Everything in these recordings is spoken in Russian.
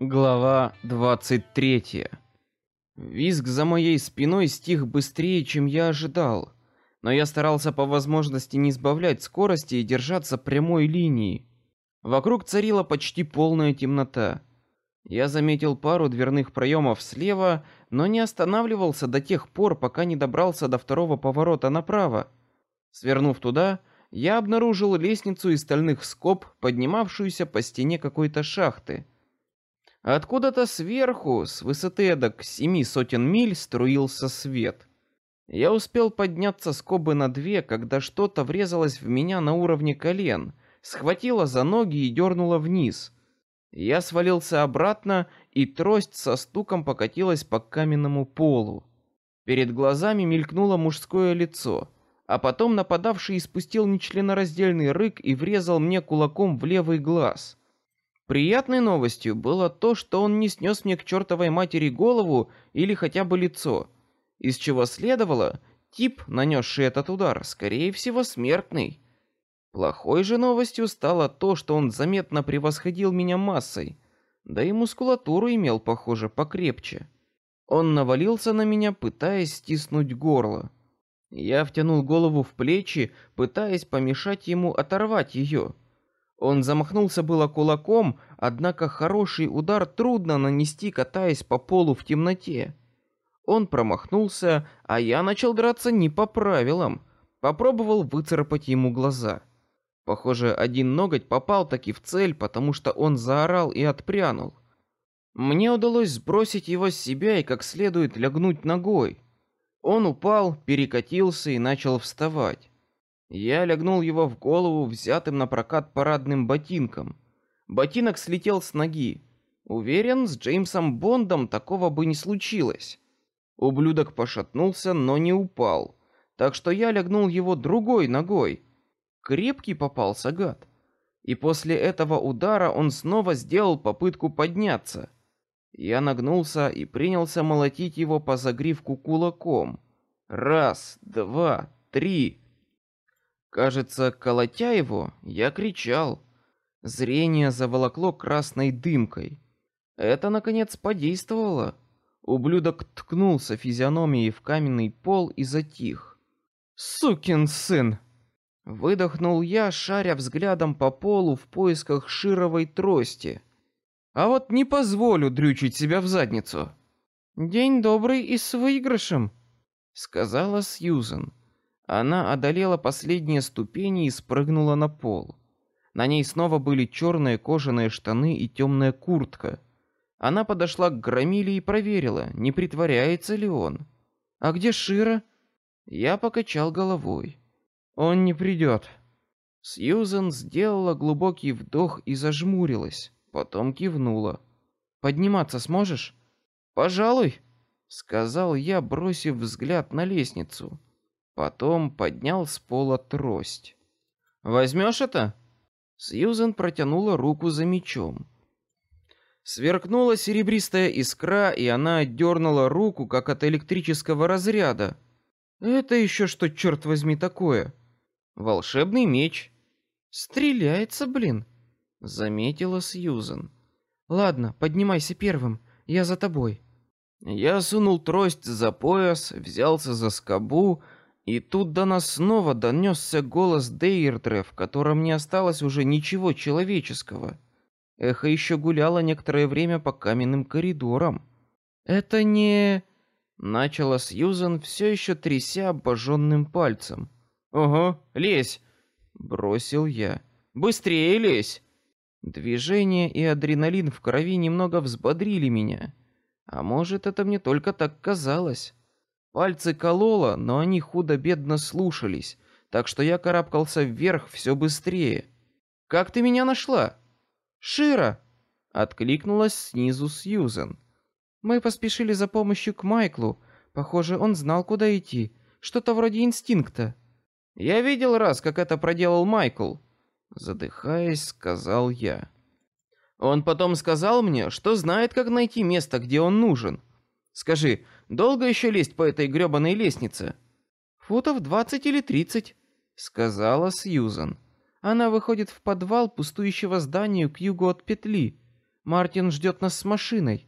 Глава 23. Визг за моей спиной стих быстрее, чем я ожидал, но я старался по возможности не сбавлять скорости и держаться прямой линии. Вокруг царила почти полная темнота. Я заметил пару дверных проемов слева, но не останавливался до тех пор, пока не добрался до второго поворота направо. Свернув туда, я обнаружил лестницу из стальных скоб, поднимавшуюся по стене какой-то шахты. Откуда-то сверху, с высоты эдак семи сотен миль, струился свет. Я успел подняться скобы на две, когда что-то врезалось в меня на уровне колен, схватило за ноги и дернуло вниз. Я свалился обратно, и трость со стуком покатилась по каменному полу. Перед глазами мелькнуло мужское лицо, а потом нападавший испустил нечленораздельный рык и врезал мне кулаком в левый глаз. Приятной новостью было то, что он не снес мне к чертовой матери голову или хотя бы лицо, из чего следовало, тип, нанесший этот удар, скорее всего смертный. Плохой же новостью стало то, что он заметно превосходил меня массой, да и мускулатуру имел, похоже, покрепче. Он навалился на меня, пытаясь стиснуть горло. Я втянул голову в плечи, пытаясь помешать ему оторвать ее. Он замахнулся было кулаком, однако хороший удар трудно нанести, катаясь по полу в темноте. Он промахнулся, а я начал драться не по правилам. Попробовал выцарапать ему глаза. Похоже, один ноготь попал таки в цель, потому что он заорал и отпрянул. Мне удалось сбросить его с себя и как следует лягнуть ногой. Он упал, перекатился и начал вставать. Я легнул его в голову взятым на прокат парадным ботинком. Ботинок слетел с ноги. Уверен, с Джеймсом Бондом такого бы не случилось. Ублюдок пошатнулся, но не упал, так что я легнул его другой ногой. Крепкий попался гад. И после этого удара он снова сделал попытку подняться. Я нагнулся и принялся молотить его по загривку кулаком. Раз, два, три. Кажется, колотя его, я кричал. Зрение заволокло красной дымкой. Это наконец подействовало. Ублюдок ткнулся физиономией в каменный пол и затих. Сукин сын! Выдохнул я, шаря взглядом по полу в поисках шировой трости. А вот не позволю дрючить себя в задницу. День добрый и с выигрышем, сказала Сьюзен. Она одолела последние ступени и спрыгнула на пол. На ней снова были черные кожаные штаны и темная куртка. Она подошла к Громиле и проверила, не притворяется ли он. А где Шира? Я покачал головой. Он не придет. Сьюзен сделала глубокий вдох и зажмурилась, потом кивнула. Подниматься сможешь? Пожалуй, сказал я, бросив взгляд на лестницу. Потом поднял с пола трость. Возьмешь это? Сьюзен протянула руку за мечом. Сверкнула серебристая искра, и она отдернула руку, как от электрического разряда. Это еще что, черт возьми, такое? Волшебный меч. Стреляется, блин. Заметила Сьюзен. Ладно, поднимайся первым, я за тобой. Я сунул трость за пояс, взялся за скобу, и тут до нас снова донесся голос Дейрдре, в котором не осталось уже ничего человеческого. Эхо еще гуляло некоторое время по каменным коридорам. Это не... Начала Сьюзен, все еще тряся обожженным пальцем. Ого, лезь! Бросил я. Быстрее лезь! Движение и адреналин в крови немного взбодрили меня. А может, это мне только так казалось. Пальцы кололо, но они худо-бедно слушались, так что я карабкался вверх все быстрее. Как ты меня нашла? Шира, откликнулась снизу Сьюзен. Мы поспешили за помощью к Майклу. Похоже, он знал, куда идти. Что-то вроде инстинкта. Я видел раз, как это проделал Майкл. Задыхаясь, сказал я. Он потом сказал мне, что знает, как найти место, где он нужен. Скажи, долго еще лезть по этой гребаной лестнице? Футов двадцать или тридцать, сказала Сьюзан. Она выходит в подвал пустующего здания к югу от петли. Мартин ждет нас с машиной.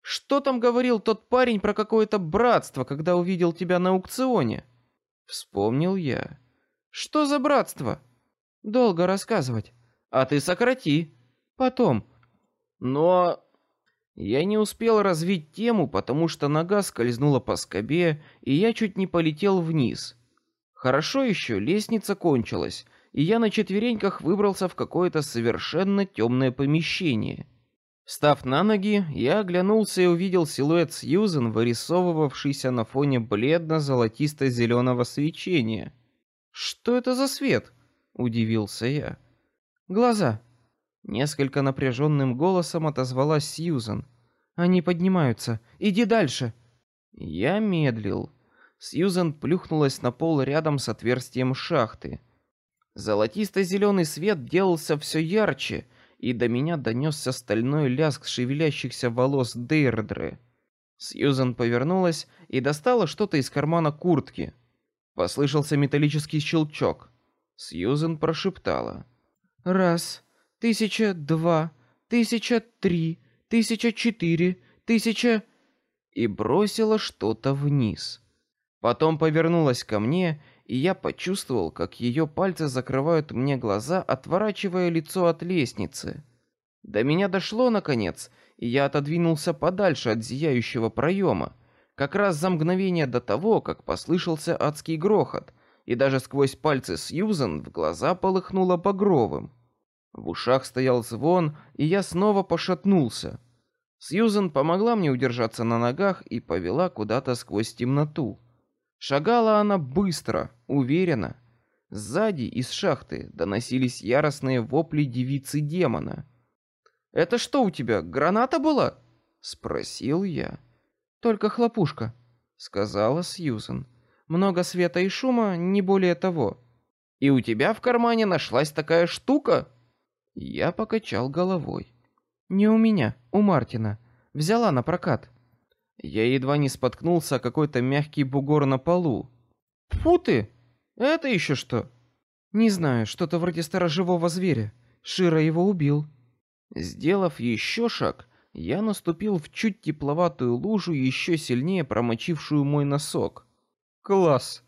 Что там говорил тот парень про какое-то братство, когда увидел тебя на аукционе? Вспомнил я. Что за братство? Долго рассказывать. А ты сократи. Потом. Но я не успел развить тему, потому что нога скользнула по скобе, и я чуть не полетел вниз. Хорошо еще лестница кончилась, и я на четвереньках выбрался в какое-то совершенно темное помещение. Встав на ноги, я оглянулся и увидел силуэт Сьюзен, вырисовывавшийся на фоне бледно-золотисто-зеленого свечения. Что это за свет? удивился я. Глаза. Несколько напряженным голосом отозвалась Сьюзен. Они поднимаются. Иди дальше. Я медлил. Сьюзен плюхнулась на пол рядом с отверстием шахты. Золотисто-зеленый свет делался все ярче, и до меня донесся стальной лязг шевелящихся волос Дейрдры. Сьюзен повернулась и достала что-то из кармана куртки. Послышался металлический щелчок. Сьюзен прошептала: "Раз, тысяча два, тысяча три, тысяча четыре, тысяча...» и бросила что-то вниз. Потом повернулась ко мне, и я почувствовал, как ее пальцы закрывают мне глаза, отворачивая лицо от лестницы. До меня дошло наконец, и я отодвинулся подальше от зияющего проема, как раз за мгновение до того, как послышался адский грохот, и даже сквозь пальцы Сьюзен в глаза полыхнуло багровым. В ушах стоял звон, и я снова пошатнулся. Сьюзен помогла мне удержаться на ногах и повела куда-то сквозь темноту. Шагала она быстро, уверенно. Сзади из шахты доносились яростные вопли девицы демона. Это что у тебя, граната была? спросил я. Только хлопушка, сказала Сьюзен. Много света и шума, не более того. И у тебя в кармане нашлась такая штука? Я покачал головой. Не у меня, у Мартина. Взяла на прокат. Я едва не споткнулся о какой-то мягкий бугор на полу. Фу ты! Это еще что? Не знаю, что-то вроде сторожевого зверя. Шира его убил. Сделав еще шаг, я наступил в чуть тепловатую лужу, еще сильнее промочившую мой носок. Класс!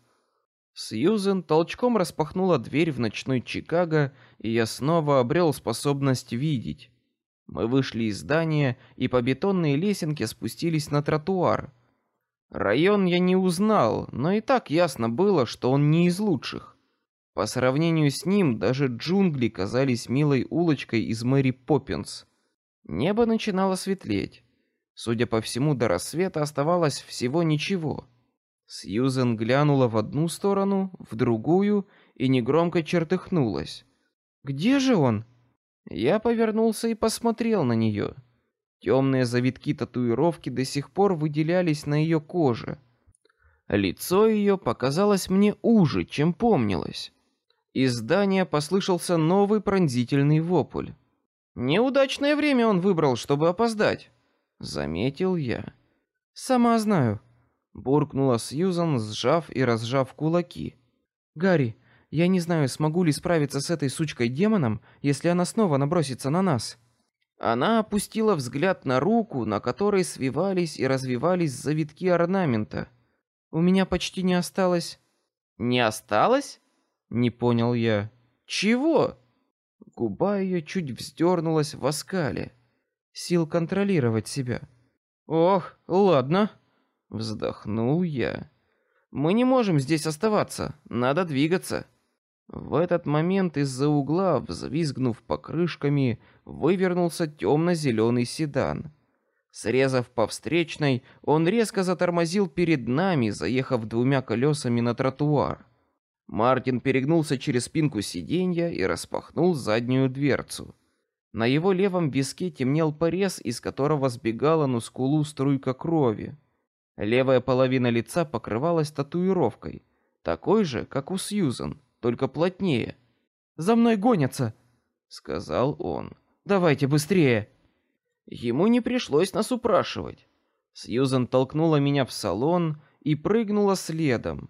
Сьюзен толчком распахнула дверь в ночной Чикаго, и я снова обрел способность видеть. Мы вышли из здания и по бетонной лесенке спустились на тротуар. Район я не узнал, но и так ясно было, что он не из лучших. По сравнению с ним даже джунгли казались милой улочкой из Мэри Поппинс. Небо начинало светлеть. Судя по всему, до рассвета оставалось всего ничего. Сьюзен глянула в одну сторону, в другую и негромко чертыхнулась. Где же он? Я повернулся и посмотрел на нее. Темные завитки татуировки до сих пор выделялись на ее коже. Лицо ее показалось мне уже, чем помнилось. Из здания послышался новый пронзительный вопль. Неудачное время он выбрал, чтобы опоздать, заметил я. Сама знаю, буркнула Сьюзан, сжав и разжав кулаки. Гарри, я не знаю, смогу ли справиться с этой сучкой демоном, если она снова набросится на нас. Она опустила взгляд на руку, на которой свивались и развивались завитки орнамента. У меня почти не осталось. Не осталось? Не понял я. Чего? Губа ее чуть вздернулась в оскале. Сил контролировать себя. Ох, ладно. Вздохнул я. Мы не можем здесь оставаться, надо двигаться. В этот момент из-за угла, взвизгнув покрышками, вывернулся темно-зеленый седан. Срезав по встречной, он резко затормозил перед нами, заехав двумя колесами на тротуар. Мартин перегнулся через спинку сиденья и распахнул заднюю дверцу. На его левом виске темнел порез, из которого сбегала на скулу струйка крови. Левая половина лица покрывалась татуировкой, такой же, как у Сьюзен, только плотнее. За мной гонятся, сказал он. Давайте быстрее. Ему не пришлось нас упрашивать. Сьюзен толкнула меня в салон и прыгнула следом.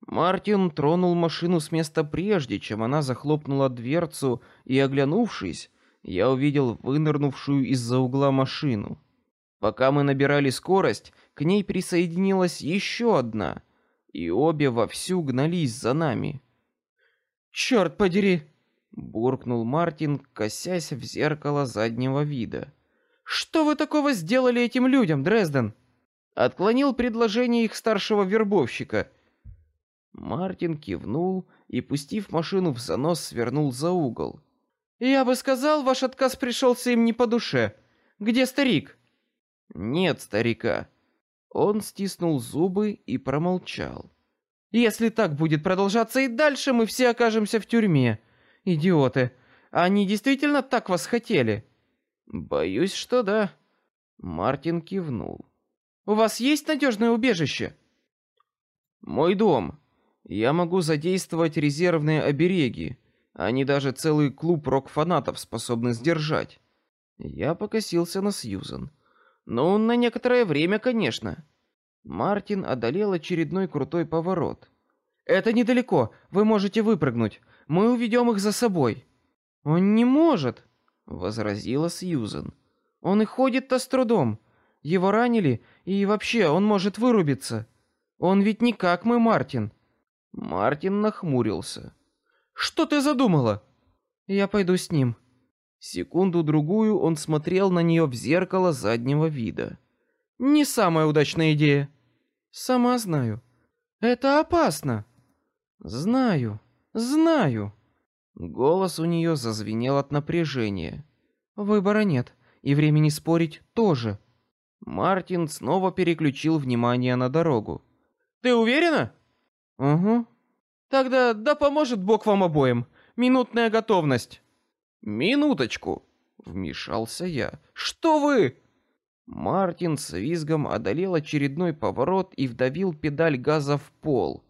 Мартин тронул машину с места прежде, чем она захлопнула дверцу, и оглянувшись, я увидел вынырнувшую из-за угла машину. Пока мы набирали скорость, к ней присоединилась еще одна, и обе вовсю гнались за нами. Черт подери! буркнул Мартин, косясь в зеркало заднего вида. Что вы такого сделали этим людям, Дрезден? Отклонил предложение их старшего вербовщика. Мартин кивнул и, пустив машину в занос, свернул за угол. Я бы сказал, ваш отказ пришелся им не по душе. Где старик? Нет старика. Он стиснул зубы и промолчал. Если так будет продолжаться и дальше, мы все окажемся в тюрьме. Идиоты. Они действительно так вас хотели? Боюсь, что да. Мартин кивнул. У вас есть надежное убежище? Мой дом. Я могу задействовать резервные обереги. Они даже целый клуб рок-фанатов способны сдержать. Я покосился на Сьюзен. Ну, на некоторое время, конечно. Мартин одолел очередной крутой поворот. Это недалеко. Вы можете выпрыгнуть. Мы уведем их за собой. Он не может, возразила Сьюзен. Он и ходит-то с трудом. Его ранили, и вообще он может вырубиться. Он ведь не как мы, Мартин. Мартин нахмурился. Что ты задумала? Я пойду с ним. Секунду другую он смотрел на нее в зеркало заднего вида. Не самая удачная идея. Сама знаю. Это опасно. Знаю, знаю. Голос у нее зазвенел от напряжения. Выбора нет, и времени спорить тоже. Мартин снова переключил внимание на дорогу. Ты уверена? Угу. Тогда да поможет Бог вам обоим. Минутная готовность. Минуточку, вмешался я. Что вы? Мартин с визгом одолел очередной поворот и вдавил педаль газа в пол.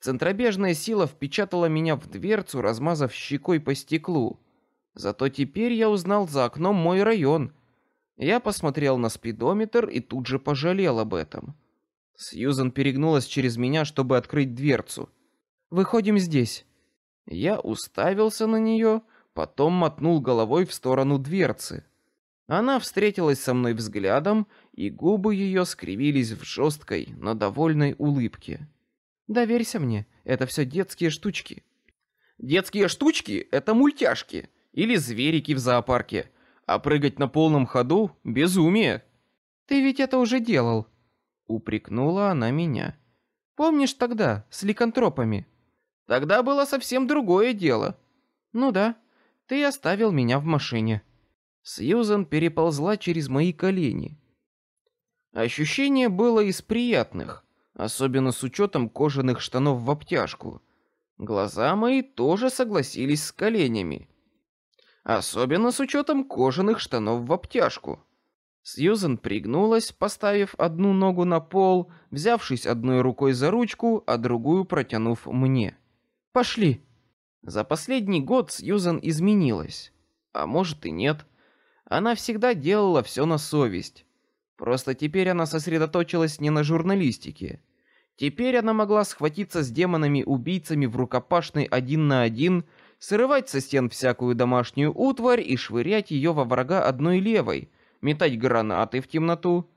Центробежная сила впечатала меня в дверцу, размазав щекой по стеклу. Зато теперь я узнал за окном мой район. Я посмотрел на спидометр и тут же пожалел об этом. Сьюзен перегнулась через меня, чтобы открыть дверцу. Выходим здесь. Я уставился на нее, потом мотнул головой в сторону дверцы. Она встретилась со мной взглядом, и губы ее скривились в жесткой, но довольной улыбке. Доверься мне, это все детские штучки. Детские штучки — это мультяшки или зверики в зоопарке, а прыгать на полном ходу — безумие. Ты ведь это уже делал. Упрекнула она меня. Помнишь тогда с ликантропами? Тогда было совсем другое дело. Ну да, ты оставил меня в машине. Сьюзен переползла через мои колени. Ощущение было из приятных, особенно с учетом кожаных штанов в обтяжку. Глаза мои тоже согласились с коленями, особенно с учетом кожаных штанов в обтяжку. Сьюзен пригнулась, поставив одну ногу на пол, взявшись одной рукой за ручку, а другую протянув мне. Пошли. За последний год Сьюзен изменилась, а может и нет. Она всегда делала все на совесть. Просто теперь она сосредоточилась не на журналистике. Теперь она могла схватиться с демонами-убийцами в рукопашной один на один, срывать со стен всякую домашнюю утварь и швырять ее во врага одной левой, метать гранаты в темноту.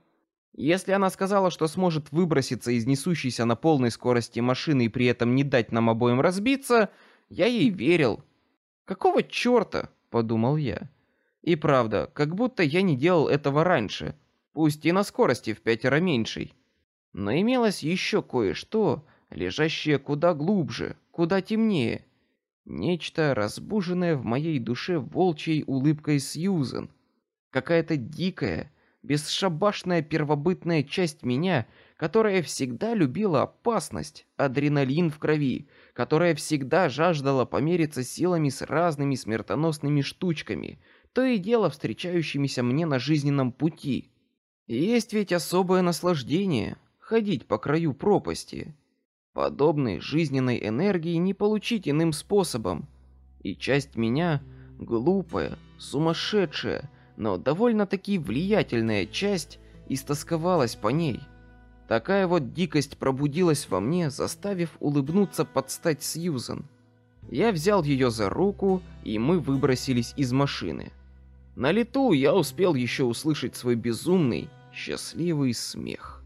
Если она сказала, что сможет выброситься из несущейся на полной скорости машины и при этом не дать нам обоим разбиться, я ей верил. Какого чёрта, подумал я. И правда, как будто я не делал этого раньше, пусть и на скорости в пятеро меньшей. Но имелось еще кое-что, лежащее куда глубже, куда темнее. Нечто разбуженное в моей душе волчьей улыбкой Сьюзен. Какая-то дикая, бесшабашная первобытная часть меня, которая всегда любила опасность, адреналин в крови, которая всегда жаждала помериться силами с разными смертоносными штучками, то и дело встречающимися мне на жизненном пути. Есть ведь особое наслаждение ходить по краю пропасти. Подобной жизненной энергии не получить иным способом. И часть меня, глупая, сумасшедшая, но довольно-таки влиятельная часть, истосковалась по ней. Такая вот дикость пробудилась во мне, заставив улыбнуться под стать Сьюзен. Я взял ее за руку, и мы выбросились из машины. На лету я успел еще услышать свой безумный, счастливый смех.